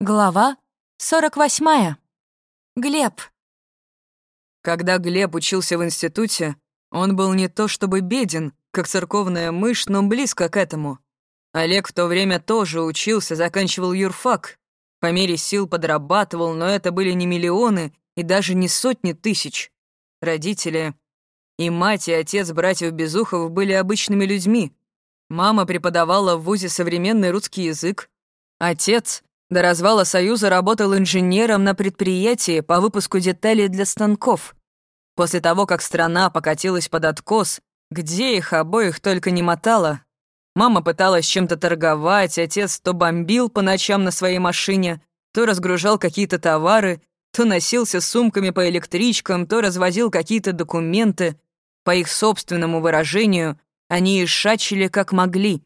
Глава 48. Глеб. Когда Глеб учился в институте, он был не то чтобы беден, как церковная мышь, но близко к этому. Олег в то время тоже учился, заканчивал юрфак. По мере сил подрабатывал, но это были не миллионы и даже не сотни тысяч. Родители и мать, и отец братьев Безухов были обычными людьми. Мама преподавала в ВУЗе современный русский язык. Отец до развала Союза работал инженером на предприятии по выпуску деталей для станков. После того, как страна покатилась под откос, где их обоих только не мотало, мама пыталась чем-то торговать, отец то бомбил по ночам на своей машине, то разгружал какие-то товары, то носился с сумками по электричкам, то развозил какие-то документы. По их собственному выражению, они ишачили как могли.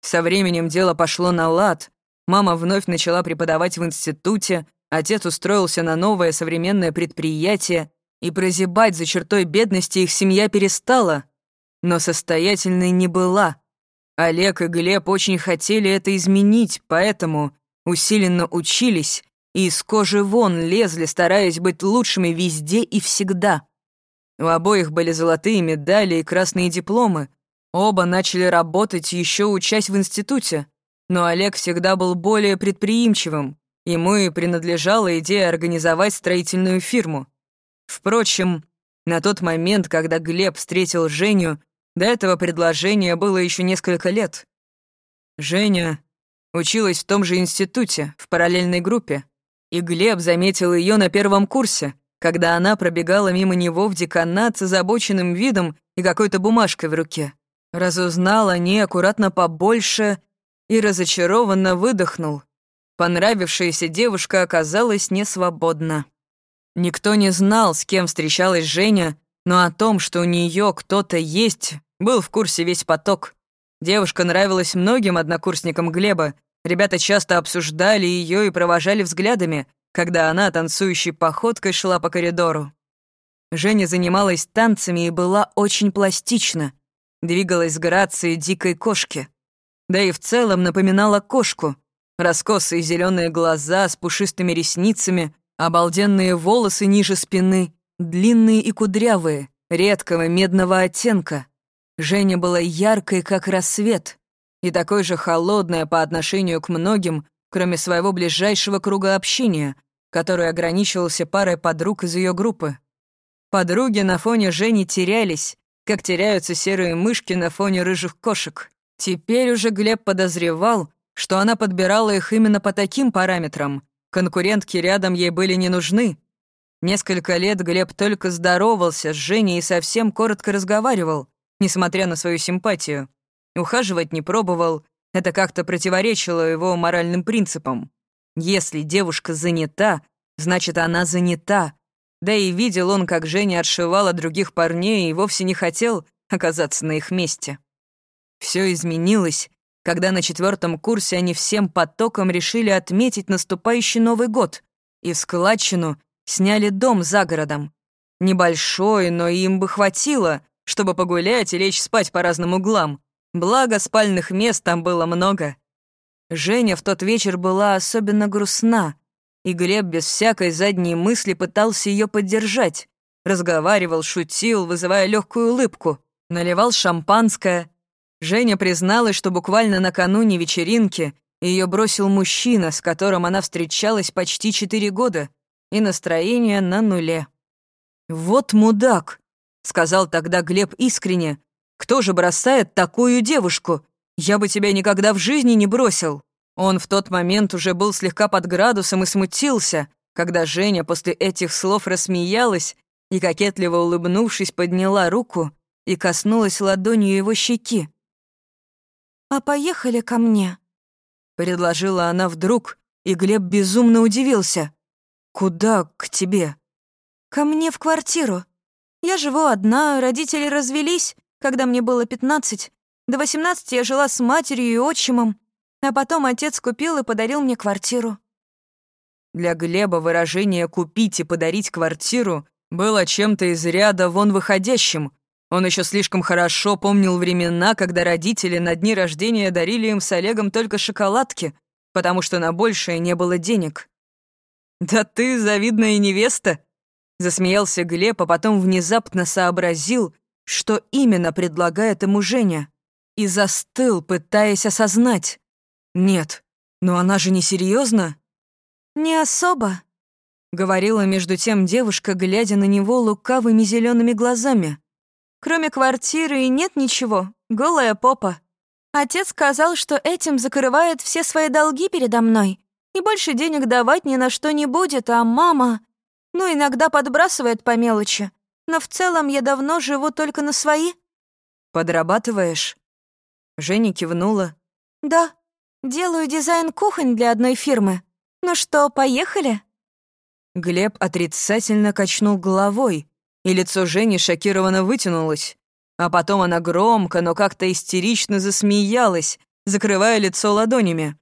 Со временем дело пошло на лад, Мама вновь начала преподавать в институте, отец устроился на новое современное предприятие, и прозябать за чертой бедности их семья перестала. Но состоятельной не была. Олег и Глеб очень хотели это изменить, поэтому усиленно учились и из кожи вон лезли, стараясь быть лучшими везде и всегда. У обоих были золотые медали и красные дипломы. Оба начали работать, еще учась в институте. Но Олег всегда был более предприимчивым. Ему и принадлежала идея организовать строительную фирму. Впрочем, на тот момент, когда Глеб встретил Женю, до этого предложения было еще несколько лет. Женя училась в том же институте, в параллельной группе, и Глеб заметил ее на первом курсе, когда она пробегала мимо него в деканат с озабоченным видом и какой-то бумажкой в руке. Разузнал о ней аккуратно побольше и разочарованно выдохнул. Понравившаяся девушка оказалась несвободна. Никто не знал, с кем встречалась Женя, но о том, что у нее кто-то есть, был в курсе весь поток. Девушка нравилась многим однокурсникам Глеба. Ребята часто обсуждали ее и провожали взглядами, когда она танцующей походкой шла по коридору. Женя занималась танцами и была очень пластична. Двигалась с грацией дикой кошки да и в целом напоминала кошку. Раскосые зеленые глаза с пушистыми ресницами, обалденные волосы ниже спины, длинные и кудрявые, редкого медного оттенка. Женя была яркой, как рассвет, и такой же холодная по отношению к многим, кроме своего ближайшего круга общения, который ограничивался парой подруг из ее группы. Подруги на фоне Жени терялись, как теряются серые мышки на фоне рыжих кошек. Теперь уже Глеб подозревал, что она подбирала их именно по таким параметрам. Конкурентки рядом ей были не нужны. Несколько лет Глеб только здоровался с Женей и совсем коротко разговаривал, несмотря на свою симпатию. Ухаживать не пробовал, это как-то противоречило его моральным принципам. Если девушка занята, значит, она занята. Да и видел он, как Женя отшивала других парней и вовсе не хотел оказаться на их месте. Все изменилось, когда на четвертом курсе они всем потоком решили отметить наступающий Новый год и в складчину сняли дом за городом. Небольшой, но им бы хватило, чтобы погулять и лечь спать по разным углам. Благо, спальных мест там было много. Женя в тот вечер была особенно грустна, и Глеб без всякой задней мысли пытался ее поддержать. Разговаривал, шутил, вызывая легкую улыбку, наливал шампанское, Женя призналась, что буквально накануне вечеринки ее бросил мужчина, с которым она встречалась почти четыре года, и настроение на нуле. «Вот мудак», — сказал тогда Глеб искренне. «Кто же бросает такую девушку? Я бы тебя никогда в жизни не бросил». Он в тот момент уже был слегка под градусом и смутился, когда Женя после этих слов рассмеялась и, кокетливо улыбнувшись, подняла руку и коснулась ладонью его щеки. «А поехали ко мне?» Предложила она вдруг, и Глеб безумно удивился. «Куда к тебе?» «Ко мне в квартиру. Я живу одна, родители развелись, когда мне было пятнадцать. До восемнадцати я жила с матерью и отчимом, а потом отец купил и подарил мне квартиру». Для Глеба выражение «купить и подарить квартиру» было чем-то из ряда вон выходящим, он еще слишком хорошо помнил времена, когда родители на дни рождения дарили им с Олегом только шоколадки, потому что на большее не было денег. «Да ты завидная невеста!» Засмеялся Глеб, а потом внезапно сообразил, что именно предлагает ему Женя, и застыл, пытаясь осознать. «Нет, но она же не серьезно? «Не особо», — говорила между тем девушка, глядя на него лукавыми зелеными глазами. «Кроме квартиры нет ничего, голая попа. Отец сказал, что этим закрывает все свои долги передо мной, и больше денег давать ни на что не будет, а мама... Ну, иногда подбрасывает по мелочи, но в целом я давно живу только на свои». «Подрабатываешь?» Женя кивнула. «Да, делаю дизайн кухонь для одной фирмы. Ну что, поехали?» Глеб отрицательно качнул головой, и лицо Жени шокированно вытянулось. А потом она громко, но как-то истерично засмеялась, закрывая лицо ладонями.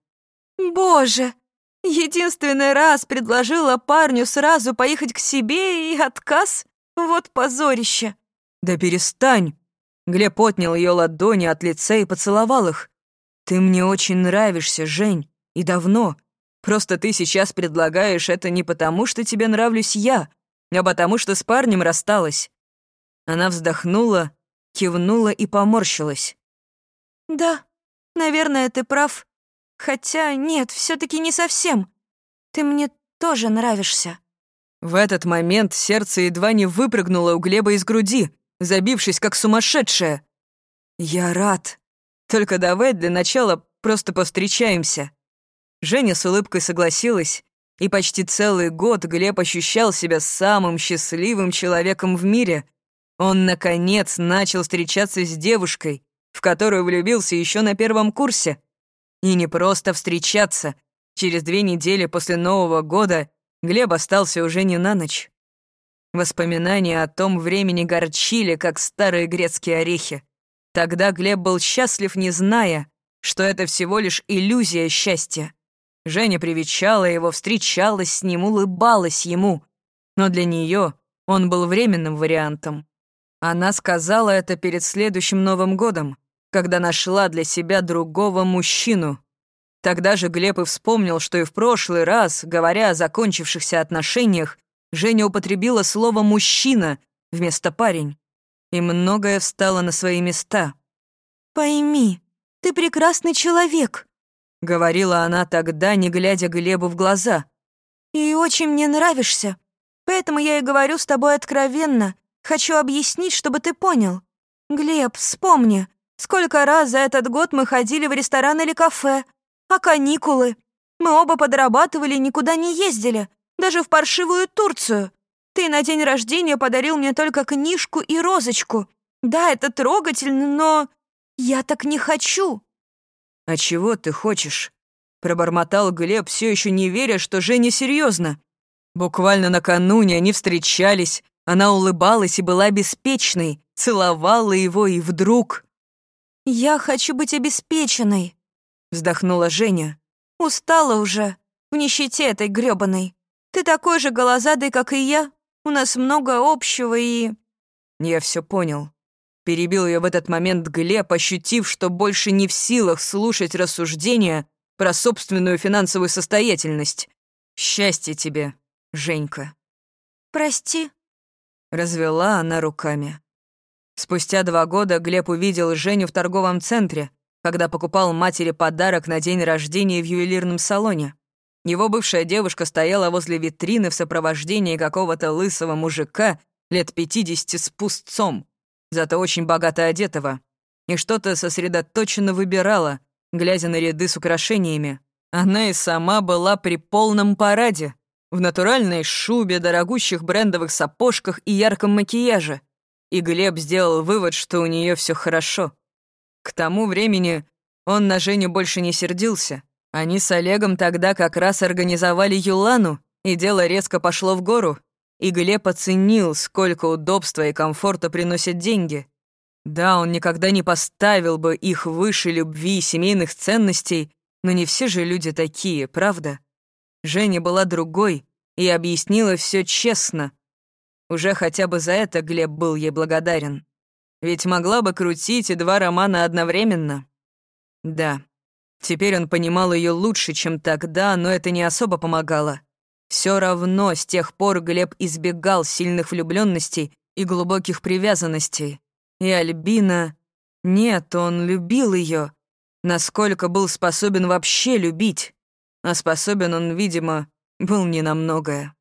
«Боже, единственный раз предложила парню сразу поехать к себе и отказ? Вот позорище!» «Да перестань!» Глеб отнял ее ладони от лица и поцеловал их. «Ты мне очень нравишься, Жень, и давно. Просто ты сейчас предлагаешь это не потому, что тебе нравлюсь я, а потому что с парнем рассталась». Она вздохнула, кивнула и поморщилась. «Да, наверное, ты прав. Хотя нет, все таки не совсем. Ты мне тоже нравишься». В этот момент сердце едва не выпрыгнуло у Глеба из груди забившись как сумасшедшая. «Я рад. Только давай для начала просто повстречаемся». Женя с улыбкой согласилась, и почти целый год Глеб ощущал себя самым счастливым человеком в мире. Он, наконец, начал встречаться с девушкой, в которую влюбился еще на первом курсе. И не просто встречаться. Через две недели после Нового года Глеб остался уже не на ночь. Воспоминания о том времени горчили, как старые грецкие орехи. Тогда Глеб был счастлив, не зная, что это всего лишь иллюзия счастья. Женя привечала его, встречалась с ним, улыбалась ему. Но для нее он был временным вариантом. Она сказала это перед следующим Новым годом, когда нашла для себя другого мужчину. Тогда же Глеб и вспомнил, что и в прошлый раз, говоря о закончившихся отношениях, Женя употребила слово «мужчина» вместо «парень». И многое встало на свои места. «Пойми, ты прекрасный человек», — говорила она тогда, не глядя Глебу в глаза. «И очень мне нравишься. Поэтому я и говорю с тобой откровенно. Хочу объяснить, чтобы ты понял. Глеб, вспомни, сколько раз за этот год мы ходили в ресторан или кафе. А каникулы? Мы оба подрабатывали никуда не ездили даже в паршивую Турцию. Ты на день рождения подарил мне только книжку и розочку. Да, это трогательно, но я так не хочу». «А чего ты хочешь?» Пробормотал Глеб, все еще не веря, что Женя серьезно. Буквально накануне они встречались, она улыбалась и была беспечной, целовала его, и вдруг... «Я хочу быть обеспеченной», — вздохнула Женя. «Устала уже, в нищете этой грёбаной. Ты такой же голозадый, как и я. У нас много общего и...» Я все понял. Перебил ее в этот момент Глеб, ощутив, что больше не в силах слушать рассуждения про собственную финансовую состоятельность. Счастье тебе, Женька. «Прости», — развела она руками. Спустя два года Глеб увидел Женю в торговом центре, когда покупал матери подарок на день рождения в ювелирном салоне. Его бывшая девушка стояла возле витрины в сопровождении какого-то лысого мужика лет 50 с пустцом, зато очень богато одетого, и что-то сосредоточенно выбирала, глядя на ряды с украшениями. Она и сама была при полном параде, в натуральной шубе, дорогущих брендовых сапожках и ярком макияже. И Глеб сделал вывод, что у нее все хорошо. К тому времени он на Женю больше не сердился — они с Олегом тогда как раз организовали Юлану, и дело резко пошло в гору. И Глеб оценил, сколько удобства и комфорта приносят деньги. Да, он никогда не поставил бы их выше любви и семейных ценностей, но не все же люди такие, правда? Женя была другой и объяснила все честно. Уже хотя бы за это Глеб был ей благодарен. Ведь могла бы крутить и два романа одновременно. Да, Теперь он понимал ее лучше, чем тогда, но это не особо помогало. Все равно с тех пор Глеб избегал сильных влюбленностей и глубоких привязанностей. И Альбина... Нет, он любил ее. Насколько был способен вообще любить. А способен он, видимо, был не на многое.